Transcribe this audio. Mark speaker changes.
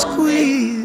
Speaker 1: squeeze.